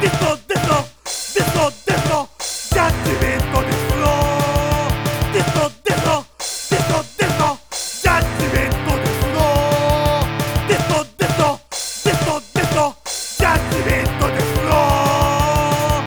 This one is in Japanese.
デトスコデスデスデトジャッジメントデスデスデトデトデトジャッジメントデスデトデトデトデトジャッジメント